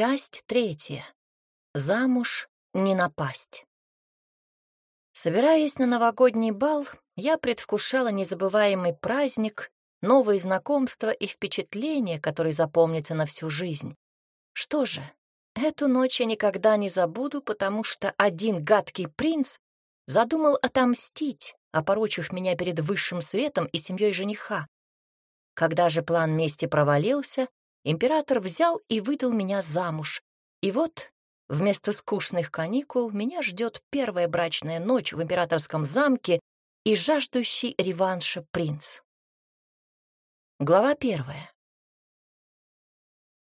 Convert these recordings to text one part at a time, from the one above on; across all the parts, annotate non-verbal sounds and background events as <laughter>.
Часть третья. Замуж не напасть. Собираясь на новогодний бал, я предвкушала незабываемый праздник, новые знакомства и впечатления, которые запомнятся на всю жизнь. Что же, эту ночь я никогда не забуду, потому что один гадкий принц задумал отомстить, опорочив меня перед высшим светом и семьей жениха. Когда же план мести провалился, император взял и выдал меня замуж. И вот вместо скучных каникул меня ждет первая брачная ночь в императорском замке и жаждущий реванша принц. Глава первая.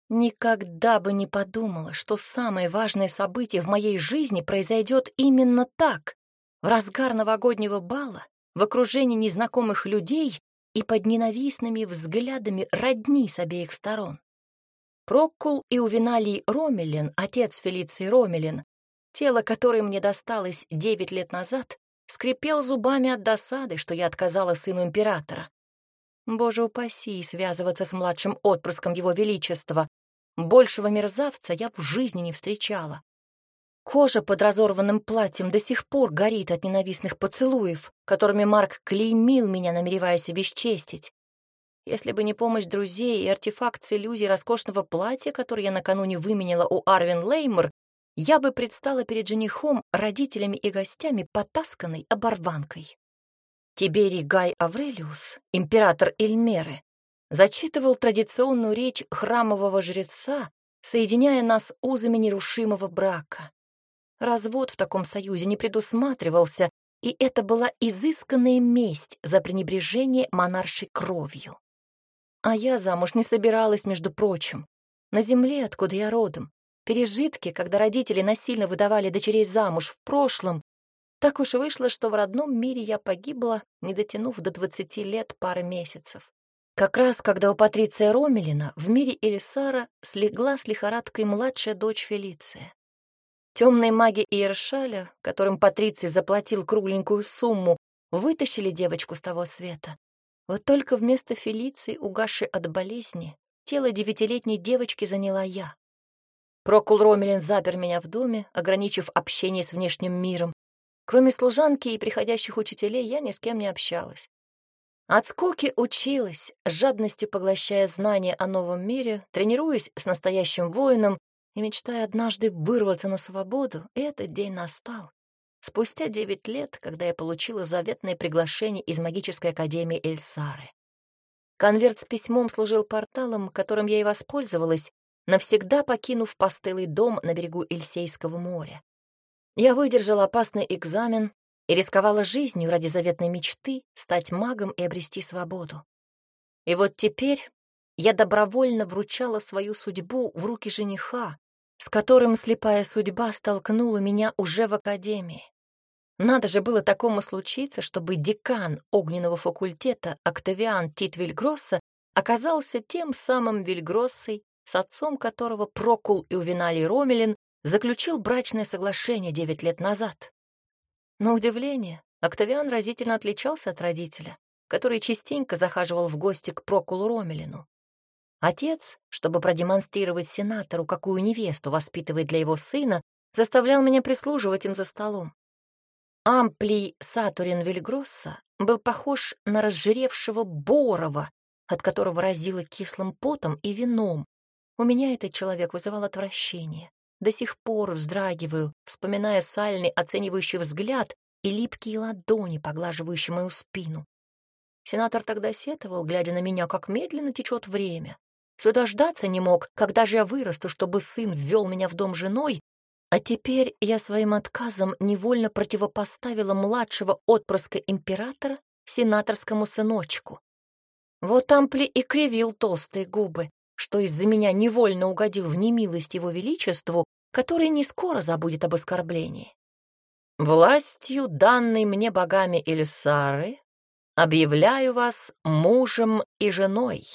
Никогда бы не подумала, что самое важное событие в моей жизни произойдет именно так, в разгар новогоднего бала, в окружении незнакомых людей и под ненавистными взглядами родни с обеих сторон. Проккул и Увиналий Ромелин, отец Фелиции Ромелин, тело которой мне досталось девять лет назад, скрипел зубами от досады, что я отказала сыну императора. Боже упаси, связываться с младшим отпрыском его величества. Большего мерзавца я в жизни не встречала. Кожа под разорванным платьем до сих пор горит от ненавистных поцелуев, которыми Марк клеймил меня, намереваясь обесчестить. Если бы не помощь друзей и артефакт с иллюзией роскошного платья, который я накануне выменила у Арвин Леймер, я бы предстала перед женихом, родителями и гостями потасканной оборванкой. Тиберий Гай Аврелиус, император Эльмеры, зачитывал традиционную речь храмового жреца, соединяя нас узами нерушимого брака. Развод в таком союзе не предусматривался, и это была изысканная месть за пренебрежение монаршей кровью. А я замуж не собиралась, между прочим. На земле, откуда я родом, пережитки, когда родители насильно выдавали дочерей замуж в прошлом, так уж вышло, что в родном мире я погибла, не дотянув до двадцати лет пары месяцев. Как раз когда у Патриция Ромелина в мире Элисара слегла с лихорадкой младшая дочь Фелиция. Темные маги Иершаля, которым Патриций заплатил кругленькую сумму, вытащили девочку с того света. Вот только вместо Фелиции, угасшей от болезни, тело девятилетней девочки заняла я. Прокул Ромелин запер меня в доме, ограничив общение с внешним миром. Кроме служанки и приходящих учителей, я ни с кем не общалась. От скуки училась, с жадностью поглощая знания о новом мире, тренируясь с настоящим воином и мечтая однажды вырваться на свободу, и этот день настал. Спустя девять лет, когда я получила заветное приглашение из магической академии Эльсары. Конверт с письмом служил порталом, которым я и воспользовалась, навсегда покинув постылый дом на берегу Эльсейского моря. Я выдержала опасный экзамен и рисковала жизнью ради заветной мечты стать магом и обрести свободу. И вот теперь я добровольно вручала свою судьбу в руки жениха, с которым слепая судьба столкнула меня уже в академии. Надо же было такому случиться, чтобы декан огненного факультета Октавиан Тит Вильгросса оказался тем самым Вильгроссой, с отцом которого Прокул и Увиналий Ромелин заключил брачное соглашение девять лет назад. На удивление, Октавиан разительно отличался от родителя, который частенько захаживал в гости к Прокулу Ромелину. Отец, чтобы продемонстрировать сенатору, какую невесту воспитывает для его сына, заставлял меня прислуживать им за столом. Амплий Сатурин Вильгросса был похож на разжиревшего Борова, от которого разило кислым потом и вином. У меня этот человек вызывал отвращение. До сих пор вздрагиваю, вспоминая сальный оценивающий взгляд и липкие ладони, поглаживающие мою спину. Сенатор тогда сетовал, глядя на меня, как медленно течет время. Все дождаться не мог, когда же я вырасту, чтобы сын ввел меня в дом женой, а теперь я своим отказом невольно противопоставила младшего отпрыска императора сенаторскому сыночку. Вот Ампли и кривил толстые губы, что из-за меня невольно угодил в немилость его величеству, который не скоро забудет об оскорблении. «Властью, данной мне богами Эльсары, объявляю вас мужем и женой»,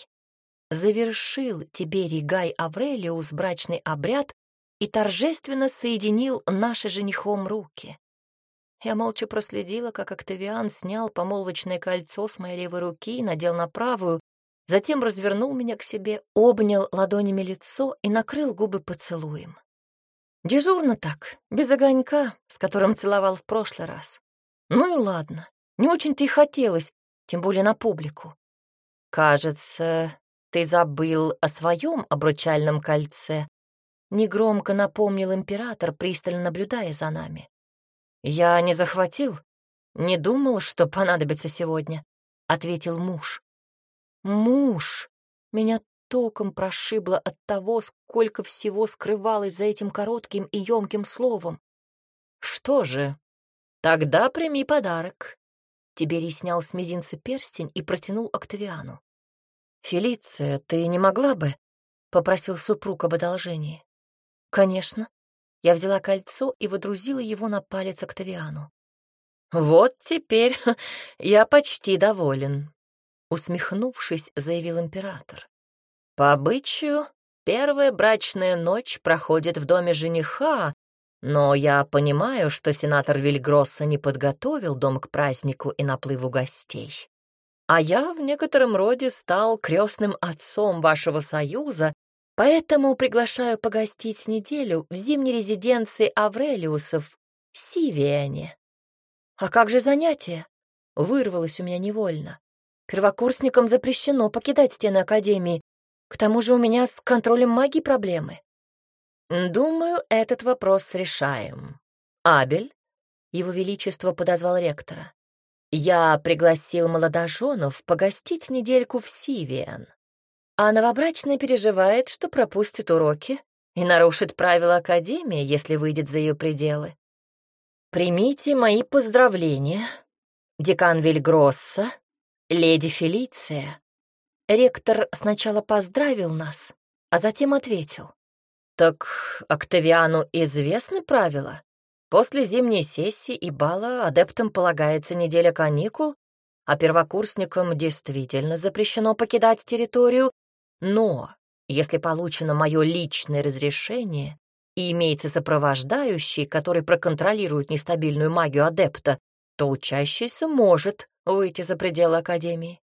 завершил Тиберий Гай Аврелиус брачный обряд и торжественно соединил наши женихом руки. Я молча проследила, как Октавиан снял помолвочное кольцо с моей левой руки и надел на правую, затем развернул меня к себе, обнял ладонями лицо и накрыл губы поцелуем. Дежурно так, без огонька, с которым целовал в прошлый раз. Ну и ладно, не очень-то и хотелось, тем более на публику. «Кажется, ты забыл о своем обручальном кольце», — негромко напомнил император, пристально наблюдая за нами. «Я не захватил, не думал, что понадобится сегодня», — ответил муж. «Муж!» Меня током прошибло от того, сколько всего скрывалось за этим коротким и емким словом. «Что же, тогда прими подарок». Тиберий снял с мизинца перстень и протянул Октавиану. «Фелиция, ты не могла бы?» — попросил супруг об одолжении. «Конечно». Я взяла кольцо и водрузила его на палец Октавиану. «Вот теперь <laughs> я почти доволен», — усмехнувшись, заявил император. По обычаю, первая брачная ночь проходит в доме жениха, но я понимаю, что сенатор Вильгросса не подготовил дом к празднику и наплыву гостей. А я в некотором роде стал крестным отцом вашего союза, поэтому приглашаю погостить неделю в зимней резиденции Аврелиусов в Сивиане. А как же занятия? Вырвалось у меня невольно. Первокурсникам запрещено покидать стены Академии, к тому же у меня с контролем магии проблемы. Думаю, этот вопрос решаем. Абель, его величество подозвал ректора. Я пригласил молодоженов погостить недельку в Сивиан. А новобрачная переживает, что пропустит уроки и нарушит правила Академии, если выйдет за ее пределы. Примите мои поздравления, декан Вильгросса, леди Фелиция. Ректор сначала поздравил нас, а затем ответил. «Так Октавиану известны правила? После зимней сессии и бала адептам полагается неделя каникул, а первокурсникам действительно запрещено покидать территорию, но если получено мое личное разрешение и имеется сопровождающий, который проконтролирует нестабильную магию адепта, то учащийся может выйти за пределы Академии.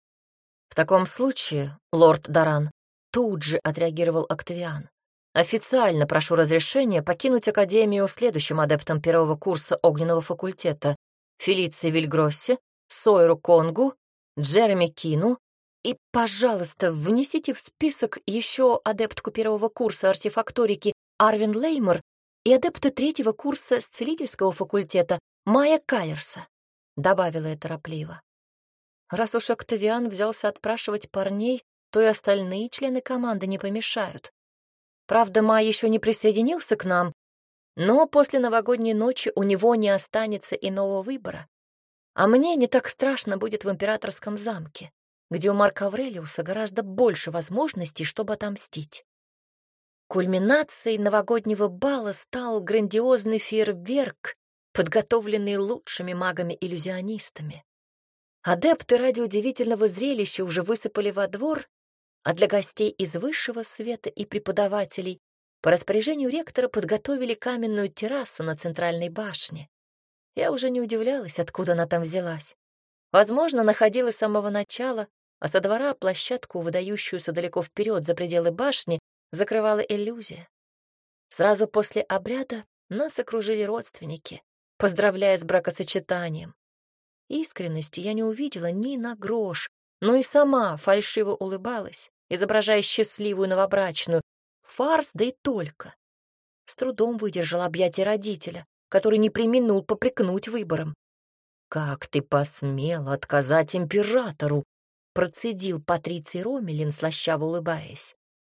В таком случае, лорд Даран, тут же отреагировал Октавиан. Официально прошу разрешения покинуть Академию следующим адептам первого курса огненного факультета Фелиции Вильгроссе, Сойру Конгу, Джереми Кину и, пожалуйста, внесите в список еще адептку первого курса артефакторики Арвин Леймор и адепта третьего курса с целительского факультета Майя Кайерса, добавила я торопливо. Раз уж Октавиан взялся отпрашивать парней, то и остальные члены команды не помешают. Правда, Май еще не присоединился к нам, но после новогодней ночи у него не останется иного выбора. А мне не так страшно будет в императорском замке, где у Марка Аврелиуса гораздо больше возможностей, чтобы отомстить. Кульминацией новогоднего бала стал грандиозный фейерверк, подготовленный лучшими магами-иллюзионистами. Адепты ради удивительного зрелища уже высыпали во двор, а для гостей из высшего света и преподавателей по распоряжению ректора подготовили каменную террасу на центральной башне. Я уже не удивлялась, откуда она там взялась. Возможно, находилась с самого начала, а со двора площадку, выдающуюся далеко вперед за пределы башни, закрывала иллюзия. Сразу после обряда нас окружили родственники, поздравляя с бракосочетанием. Искренности я не увидела ни на грош, но и сама фальшиво улыбалась, изображая счастливую новобрачную. Фарс, да и только. С трудом выдержала объятие родителя, который не приминул попрекнуть выбором. «Как ты посмела отказать императору?» процедил Патриций Ромелин, слащаво улыбаясь.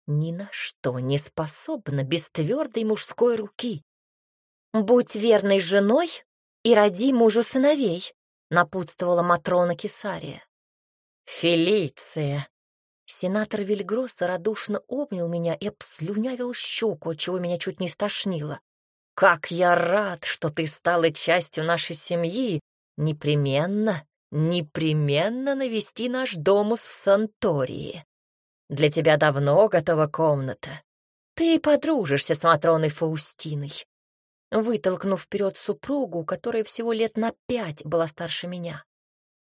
«Ни на что не способна без твердой мужской руки. Будь верной женой и роди мужу сыновей», напутствовала Матрона Кесария. «Фелиция!» Сенатор Вильгросса радушно обнял меня и обслюнявил щеку, чего меня чуть не стошнило. «Как я рад, что ты стала частью нашей семьи! Непременно, непременно навести наш домус в Сантории. Для тебя давно готова комната. Ты подружишься с Матроной Фаустиной вытолкнув вперед супругу, которая всего лет на пять была старше меня.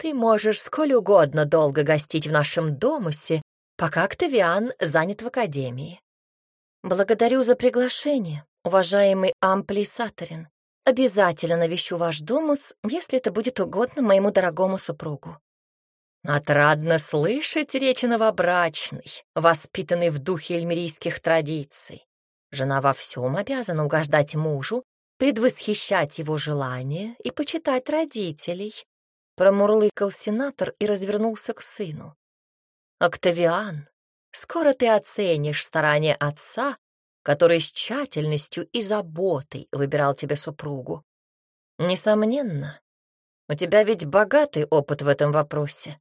«Ты можешь сколь угодно долго гостить в нашем домусе, пока Октавиан занят в академии. Благодарю за приглашение, уважаемый Ампли Сатарин. Обязательно навещу ваш домус, если это будет угодно моему дорогому супругу. Отрадно слышать речи новобрачной, воспитанной в духе эльмирийских традиций. Жена во всем обязана угождать мужу, предвосхищать его желания и почитать родителей. Промурлыкал сенатор и развернулся к сыну. «Октавиан, скоро ты оценишь старания отца, который с тщательностью и заботой выбирал тебе супругу. Несомненно, у тебя ведь богатый опыт в этом вопросе.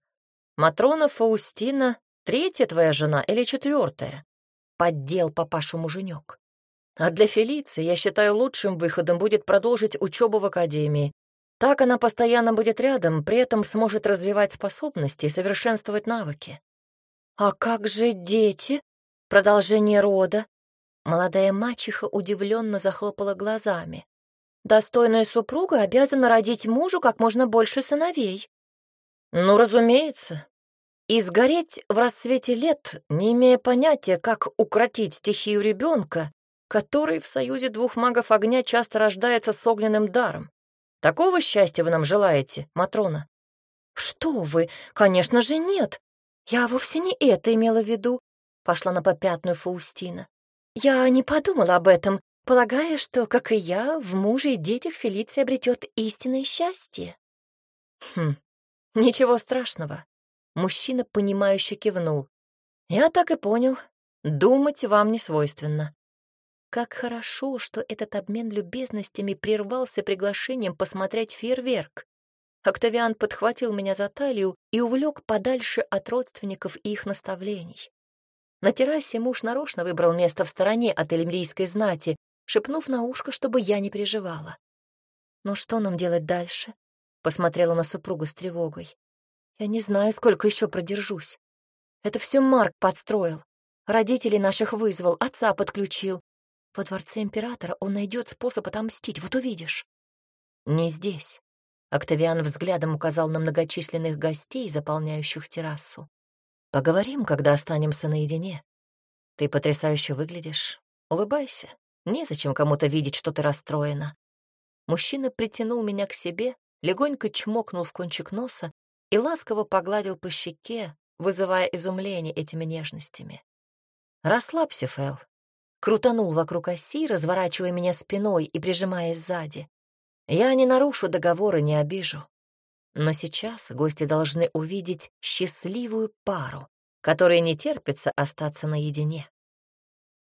Матрона Фаустина — третья твоя жена или четвертая? Поддел папашу муженек. А для Фелиции, я считаю, лучшим выходом будет продолжить учебу в академии. Так она постоянно будет рядом, при этом сможет развивать способности и совершенствовать навыки. «А как же дети? Продолжение рода?» Молодая мачеха удивленно захлопала глазами. «Достойная супруга обязана родить мужу как можно больше сыновей». «Ну, разумеется. И сгореть в рассвете лет, не имея понятия, как укротить стихию ребенка, который в союзе двух магов огня часто рождается с огненным даром. Такого счастья вы нам желаете, Матрона?» «Что вы? Конечно же нет. Я вовсе не это имела в виду», — пошла на попятную Фаустина. «Я не подумала об этом, полагая, что, как и я, в муже и детях Фелиция обретет истинное счастье». «Хм, «Ничего страшного». Мужчина, понимающе кивнул. «Я так и понял. Думать вам не свойственно». Как хорошо, что этот обмен любезностями прервался приглашением посмотреть фейерверк. Октавиан подхватил меня за талию и увлек подальше от родственников и их наставлений. На террасе муж нарочно выбрал место в стороне от эльмрийской знати, шепнув на ушко, чтобы я не переживала. «Ну что нам делать дальше?» Посмотрела на супругу с тревогой. Я не знаю, сколько еще продержусь. Это все Марк подстроил. Родителей наших вызвал, отца подключил. Во дворце императора он найдет способ отомстить, вот увидишь. Не здесь. Октавиан взглядом указал на многочисленных гостей, заполняющих террасу. Поговорим, когда останемся наедине. Ты потрясающе выглядишь. Улыбайся. Незачем кому-то видеть, что ты расстроена. Мужчина притянул меня к себе, легонько чмокнул в кончик носа и ласково погладил по щеке, вызывая изумление этими нежностями. «Расслабься, Фэл», крутанул вокруг оси, разворачивая меня спиной и прижимаясь сзади. «Я не нарушу договора, не обижу. Но сейчас гости должны увидеть счастливую пару, которой не терпится остаться наедине».